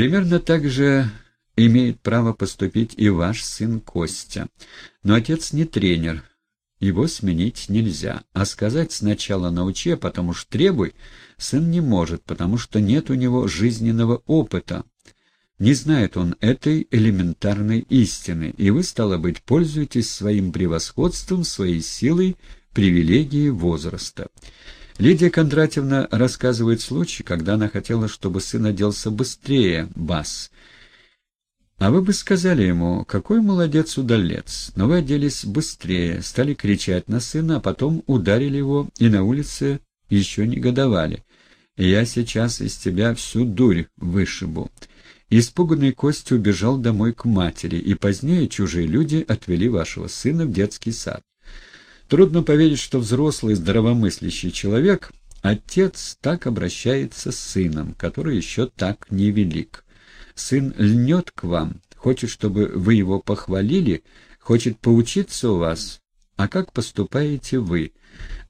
Примерно так же имеет право поступить и ваш сын Костя. Но отец не тренер, его сменить нельзя. А сказать сначала научи, а потом уж требуй, сын не может, потому что нет у него жизненного опыта. Не знает он этой элементарной истины, и вы, стало быть, пользуетесь своим превосходством, своей силой, привилегией возраста. Лидия Кондратьевна рассказывает случай, когда она хотела, чтобы сын оделся быстрее, бас. А вы бы сказали ему, какой молодец удалец, но вы оделись быстрее, стали кричать на сына, а потом ударили его и на улице еще не годовали. я сейчас из тебя всю дурь вышибу. Испуганный Костя убежал домой к матери, и позднее чужие люди отвели вашего сына в детский сад. Трудно поверить, что взрослый здравомыслящий человек, отец, так обращается с сыном, который еще так невелик. Сын льнет к вам, хочет, чтобы вы его похвалили, хочет поучиться у вас. А как поступаете вы?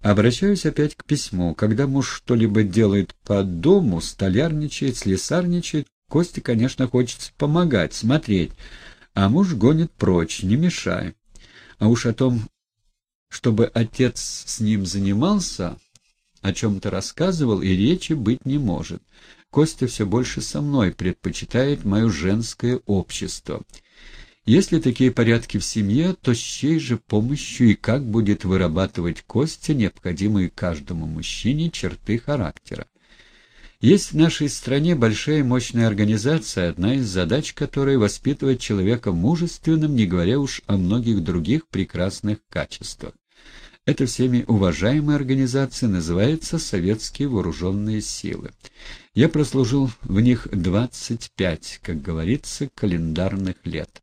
Обращаюсь опять к письму. Когда муж что-либо делает по дому, столярничает, слесарничает, Косте, конечно, хочется помогать, смотреть, а муж гонит прочь, не мешай. А уж о том, чтобы отец с ним занимался, о чем-то рассказывал, и речи быть не может. Костя все больше со мной предпочитает мое женское общество. Если такие порядки в семье, то с чьей же помощью и как будет вырабатывать Костя необходимые каждому мужчине черты характера? Есть в нашей стране большая мощная организация, одна из задач которой воспитывать человека мужественным, не говоря уж о многих других прекрасных качествах. Эта всеми уважаемая организация называется «Советские вооруженные силы». Я прослужил в них 25, как говорится, календарных лет.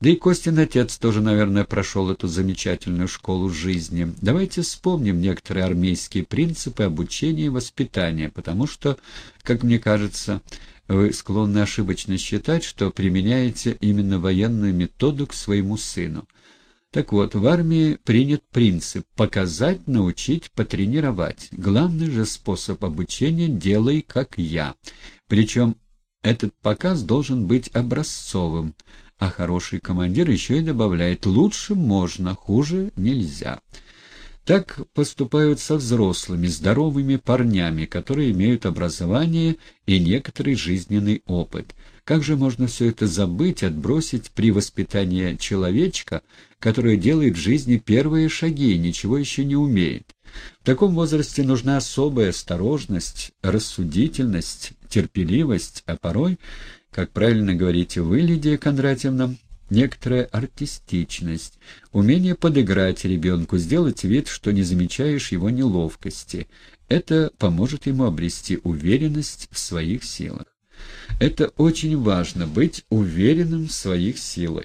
Да и Костин отец тоже, наверное, прошел эту замечательную школу жизни. Давайте вспомним некоторые армейские принципы обучения и воспитания, потому что, как мне кажется, вы склонны ошибочно считать, что применяете именно военную методу к своему сыну. Так вот, в армии принят принцип «показать, научить, потренировать». Главный же способ обучения «делай, как я». Причем этот показ должен быть образцовым, а хороший командир еще и добавляет «лучше можно, хуже нельзя». Так поступают со взрослыми, здоровыми парнями, которые имеют образование и некоторый жизненный опыт. Как же можно все это забыть, отбросить при воспитании человечка, который делает в жизни первые шаги и ничего еще не умеет? В таком возрасте нужна особая осторожность, рассудительность, терпеливость, а порой, как правильно говорите вы, Лидия Кондратьевна, некоторая артистичность, умение подыграть ребенку, сделать вид, что не замечаешь его неловкости. Это поможет ему обрести уверенность в своих силах. Это очень важно — быть уверенным в своих силах.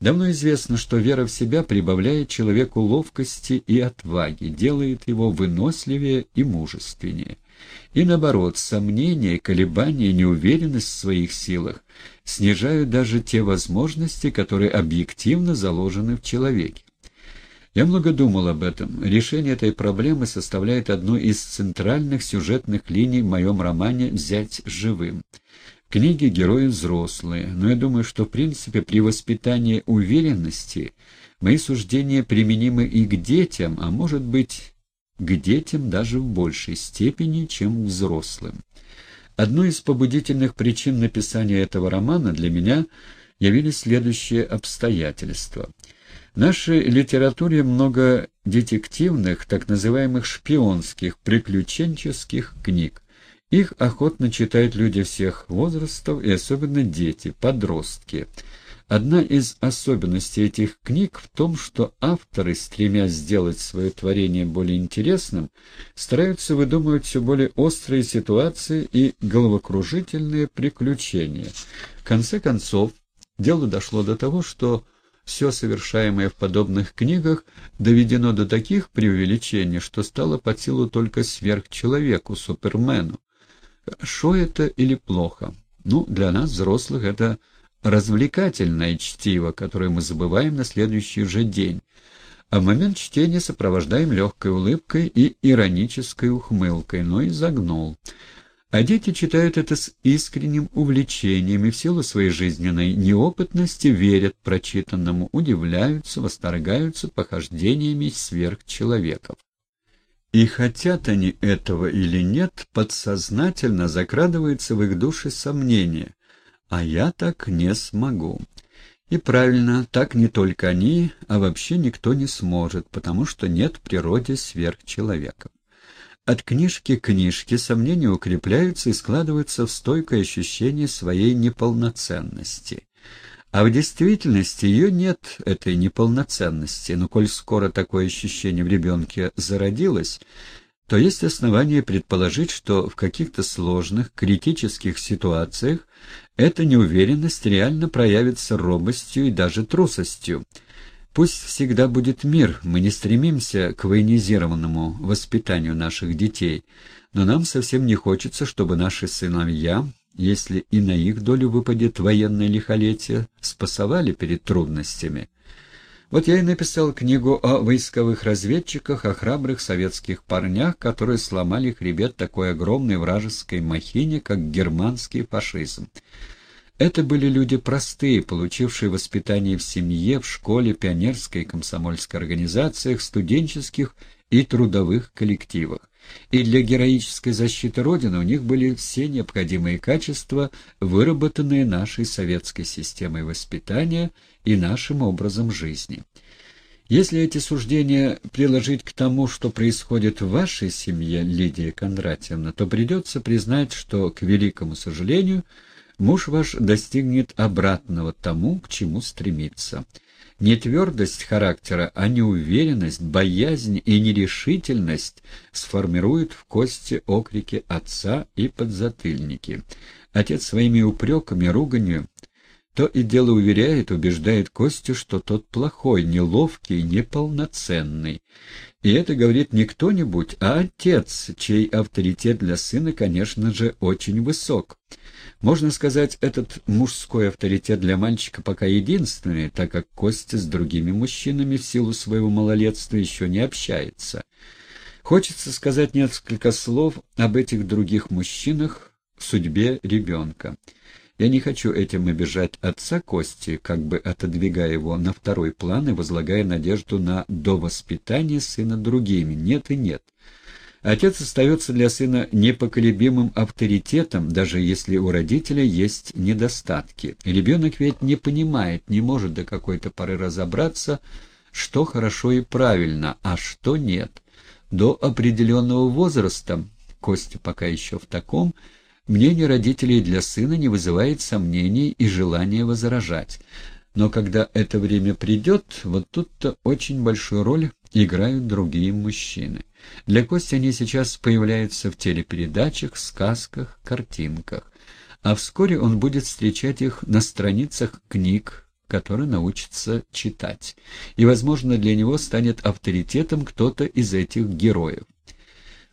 Давно известно, что вера в себя прибавляет человеку ловкости и отваги, делает его выносливее и мужественнее. И наоборот, сомнения, колебания, неуверенность в своих силах снижают даже те возможности, которые объективно заложены в человеке. Я много думал об этом. Решение этой проблемы составляет одну из центральных сюжетных линий в моем романе «Взять живым». В книге герои взрослые, но я думаю, что в принципе при воспитании уверенности мои суждения применимы и к детям, а может быть к детям даже в большей степени, чем к взрослым. Одной из побудительных причин написания этого романа для меня явились следующие обстоятельства. В нашей литературе много детективных, так называемых шпионских, приключенческих книг. Их охотно читают люди всех возрастов и особенно дети, подростки – Одна из особенностей этих книг в том, что авторы, стремясь сделать свое творение более интересным, стараются выдумывать все более острые ситуации и головокружительные приключения. В конце концов, дело дошло до того, что все совершаемое в подобных книгах доведено до таких преувеличений, что стало под силу только сверхчеловеку, супермену. Хорошо это или плохо? Ну, для нас, взрослых, это развлекательное чтиво, которое мы забываем на следующий же день, а в момент чтения сопровождаем легкой улыбкой и иронической ухмылкой, но и загнул. А дети читают это с искренним увлечением и в силу своей жизненной неопытности верят прочитанному, удивляются, восторгаются похождениями сверхчеловеков. И хотят они этого или нет, подсознательно закрадывается в их души сомнение, а я так не смогу. И правильно, так не только они, а вообще никто не сможет, потому что нет в природе сверхчеловеков. От книжки к книжке сомнения укрепляются и складываются в стойкое ощущение своей неполноценности. А в действительности ее нет, этой неполноценности, но коль скоро такое ощущение в ребенке зародилось, то есть основания предположить, что в каких-то сложных, критических ситуациях эта неуверенность реально проявится робостью и даже трусостью, Пусть всегда будет мир, мы не стремимся к военизированному воспитанию наших детей, но нам совсем не хочется, чтобы наши сыновья, если и на их долю выпадет военное лихолетие, спасовали перед трудностями. Вот я и написал книгу о войсковых разведчиках, о храбрых советских парнях, которые сломали хребет такой огромной вражеской махине, как германский фашизм. Это были люди простые, получившие воспитание в семье, в школе, пионерской и комсомольской организациях, студенческих и трудовых коллективах. И для героической защиты Родины у них были все необходимые качества, выработанные нашей советской системой воспитания и нашим образом жизни. Если эти суждения приложить к тому, что происходит в вашей семье, Лидия Кондратьевна, то придется признать, что, к великому сожалению, муж ваш достигнет обратного тому, к чему стремится. Не твердость характера, а неуверенность, боязнь и нерешительность сформируют в кости окрики отца и подзатыльники. Отец своими упреками, руганью то и дело уверяет, убеждает Костю, что тот плохой, неловкий, неполноценный. И это говорит не кто-нибудь, а отец, чей авторитет для сына, конечно же, очень высок. Можно сказать, этот мужской авторитет для мальчика пока единственный, так как Костя с другими мужчинами в силу своего малолетства еще не общается. Хочется сказать несколько слов об этих других мужчинах в судьбе ребенка. Я не хочу этим обижать отца Кости, как бы отодвигая его на второй план и возлагая надежду на довоспитание сына другими. Нет и нет. Отец остается для сына непоколебимым авторитетом, даже если у родителя есть недостатки. Ребенок ведь не понимает, не может до какой-то поры разобраться, что хорошо и правильно, а что нет. До определенного возраста, Костя пока еще в таком, Мнение родителей для сына не вызывает сомнений и желания возражать. Но когда это время придет, вот тут-то очень большую роль играют другие мужчины. Для Кости они сейчас появляются в телепередачах, сказках, картинках. А вскоре он будет встречать их на страницах книг, которые научится читать. И, возможно, для него станет авторитетом кто-то из этих героев.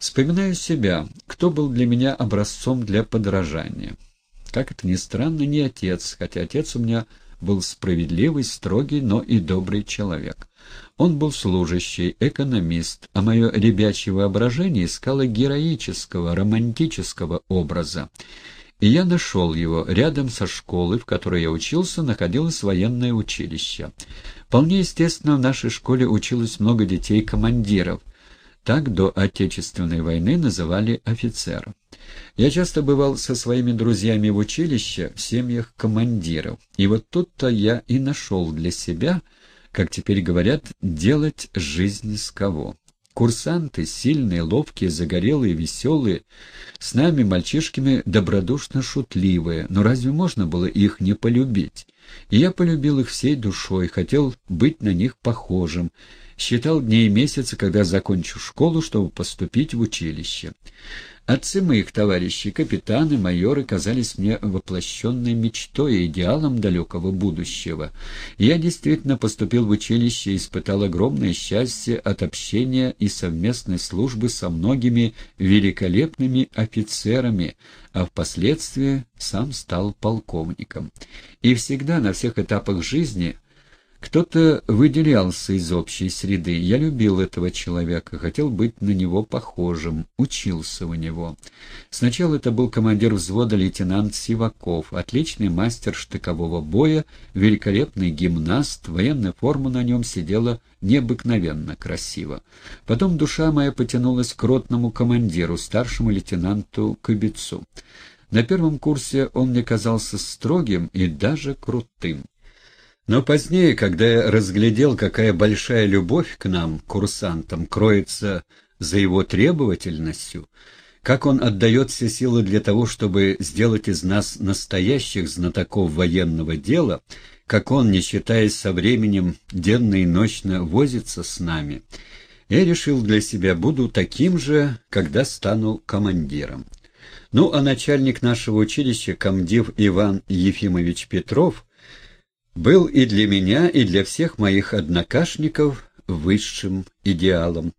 Вспоминаю себя, кто был для меня образцом для подражания. Как это ни странно, не отец, хотя отец у меня был справедливый, строгий, но и добрый человек. Он был служащий, экономист, а мое ребячье воображение искало героического, романтического образа. И я нашел его. Рядом со школой, в которой я учился, находилось военное училище. Вполне естественно, в нашей школе училось много детей-командиров — так до Отечественной войны называли офицеров. Я часто бывал со своими друзьями в училище, в семьях командиров. И вот тут-то я и нашел для себя, как теперь говорят, делать жизнь с кого. Курсанты, сильные, ловкие, загорелые, веселые, с нами, мальчишками, добродушно шутливые, но разве можно было их не полюбить? И я полюбил их всей душой, хотел быть на них похожим, считал дни и месяцы, когда закончу школу, чтобы поступить в училище. Отцы моих товарищей, капитаны, майоры, казались мне воплощенной мечтой и идеалом далекого будущего. я действительно поступил в училище и испытал огромное счастье от общения и совместной службы со многими великолепными офицерами, а впоследствии сам стал полковником. И всегда на всех этапах жизни Кто-то выделялся из общей среды. Я любил этого человека, хотел быть на него похожим, учился у него. Сначала это был командир взвода лейтенант Сиваков, отличный мастер штыкового боя, великолепный гимнаст, военная форма на нем сидела необыкновенно красиво. Потом душа моя потянулась к ротному командиру, старшему лейтенанту Кобецу. На первом курсе он мне казался строгим и даже крутым. Но позднее, когда я разглядел, какая большая любовь к нам, курсантам, кроется за его требовательностью, как он отдает все силы для того, чтобы сделать из нас настоящих знатоков военного дела, как он, не считаясь со временем, денно и ночно возится с нами, я решил для себя, буду таким же, когда стану командиром. Ну, а начальник нашего училища, комдив Иван Ефимович Петров, был и для меня, и для всех моих однокашников высшим идеалом.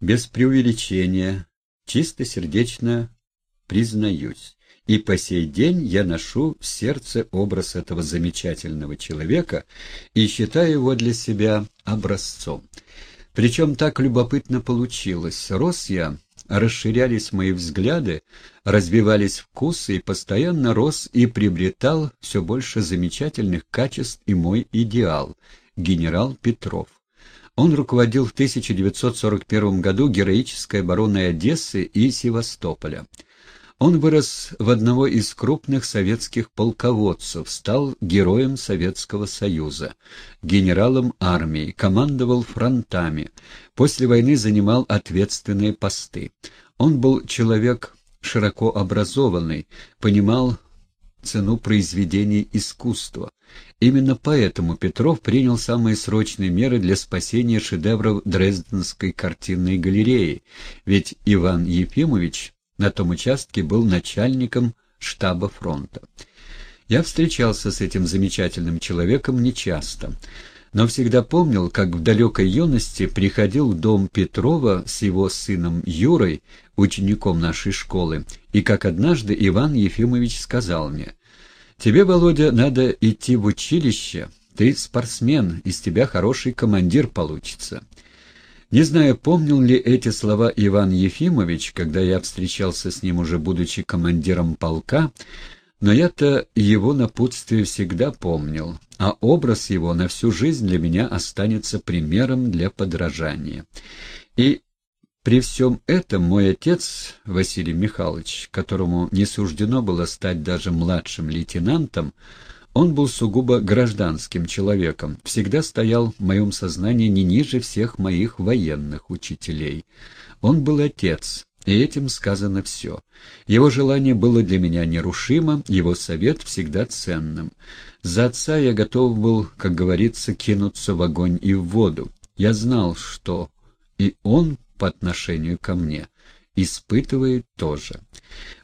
Без преувеличения, чистосердечно признаюсь. И по сей день я ношу в сердце образ этого замечательного человека и считаю его для себя образцом. Причем так любопытно получилось. Рос я расширялись мои взгляды, развивались вкусы, и постоянно рос и приобретал все больше замечательных качеств и мой идеал — генерал Петров. Он руководил в 1941 году героической обороной Одессы и Севастополя. Он вырос в одного из крупных советских полководцев, стал героем Советского Союза, генералом армии, командовал фронтами, после войны занимал ответственные посты. Он был человек широко образованный, понимал цену произведений искусства. Именно поэтому Петров принял самые срочные меры для спасения шедевров Дрезденской картинной галереи, ведь Иван Ефимович на том участке был начальником штаба фронта. Я встречался с этим замечательным человеком нечасто, но всегда помнил, как в далекой юности приходил в дом Петрова с его сыном Юрой, учеником нашей школы, и как однажды Иван Ефимович сказал мне, «Тебе, Володя, надо идти в училище, ты спортсмен, из тебя хороший командир получится». Не знаю, помнил ли эти слова Иван Ефимович, когда я встречался с ним уже будучи командиром полка, но я-то его напутствие всегда помнил, а образ его на всю жизнь для меня останется примером для подражания. И при всем этом мой отец, Василий Михайлович, которому не суждено было стать даже младшим лейтенантом, он был сугубо гражданским человеком, всегда стоял в моем сознании не ниже всех моих военных учителей. Он был отец, и этим сказано все. Его желание было для меня нерушимо, его совет всегда ценным. За отца я готов был, как говорится, кинуться в огонь и в воду. Я знал, что и он по отношению ко мне испытывает тоже.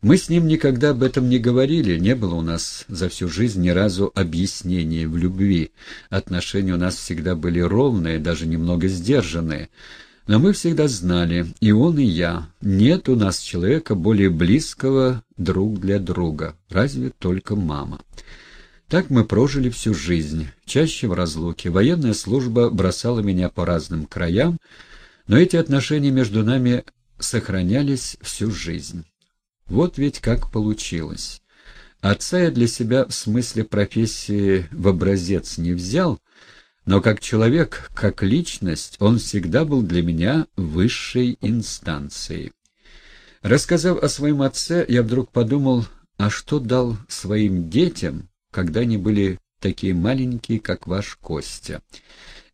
Мы с ним никогда об этом не говорили, не было у нас за всю жизнь ни разу объяснения в любви. Отношения у нас всегда были ровные, даже немного сдержанные. Но мы всегда знали, и он, и я, нет у нас человека более близкого друг для друга, разве только мама. Так мы прожили всю жизнь, чаще в разлуке. Военная служба бросала меня по разным краям, но эти отношения между нами сохранялись всю жизнь. Вот ведь как получилось. Отца я для себя в смысле профессии в образец не взял, но как человек, как личность, он всегда был для меня высшей инстанцией. Рассказав о своем отце, я вдруг подумал, а что дал своим детям, когда они были такие маленькие, как ваш Костя.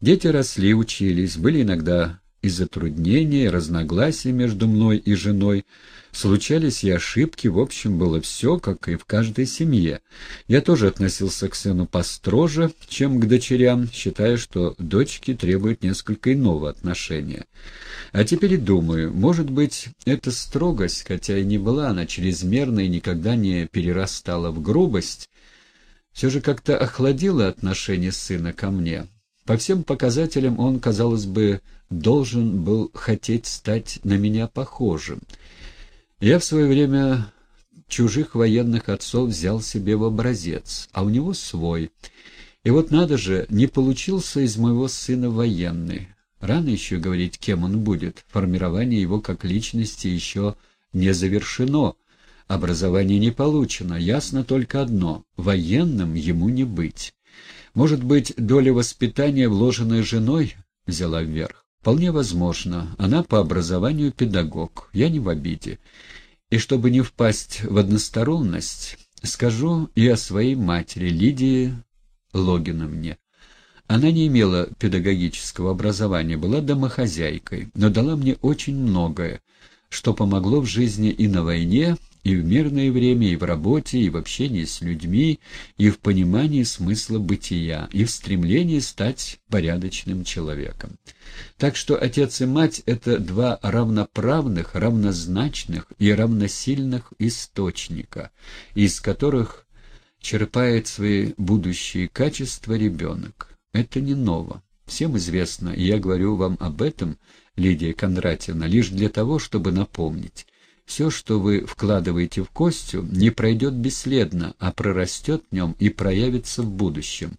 Дети росли, учились, были иногда и затруднения, и разногласия между мной и женой. Случались и ошибки, в общем, было все, как и в каждой семье. Я тоже относился к сыну построже, чем к дочерям, считая, что дочки требуют несколько иного отношения. А теперь думаю, может быть, эта строгость, хотя и не была она чрезмерной никогда не перерастала в грубость, все же как-то охладила отношение сына ко мне. По всем показателям он, казалось бы, должен был хотеть стать на меня похожим. Я в свое время чужих военных отцов взял себе в образец, а у него свой. И вот надо же, не получился из моего сына военный. Рано еще говорить, кем он будет. Формирование его как личности еще не завершено. Образование не получено. Ясно только одно — военным ему не быть. Может быть, доля воспитания, вложенная женой, взяла вверх? Вполне возможно. Она по образованию педагог. Я не в обиде. И чтобы не впасть в односторонность, скажу и о своей матери, Лидии Логиновне. Она не имела педагогического образования, была домохозяйкой, но дала мне очень многое, что помогло в жизни и на войне, и в мирное время, и в работе, и в общении с людьми, и в понимании смысла бытия, и в стремлении стать порядочным человеком. Так что отец и мать — это два равноправных, равнозначных и равносильных источника, из которых черпает свои будущие качества ребенок. Это не ново. Всем известно, и я говорю вам об этом, Лидия Кондратьевна, лишь для того, чтобы напомнить. Все, что вы вкладываете в Костю, не пройдет бесследно, а прорастет в нем и проявится в будущем.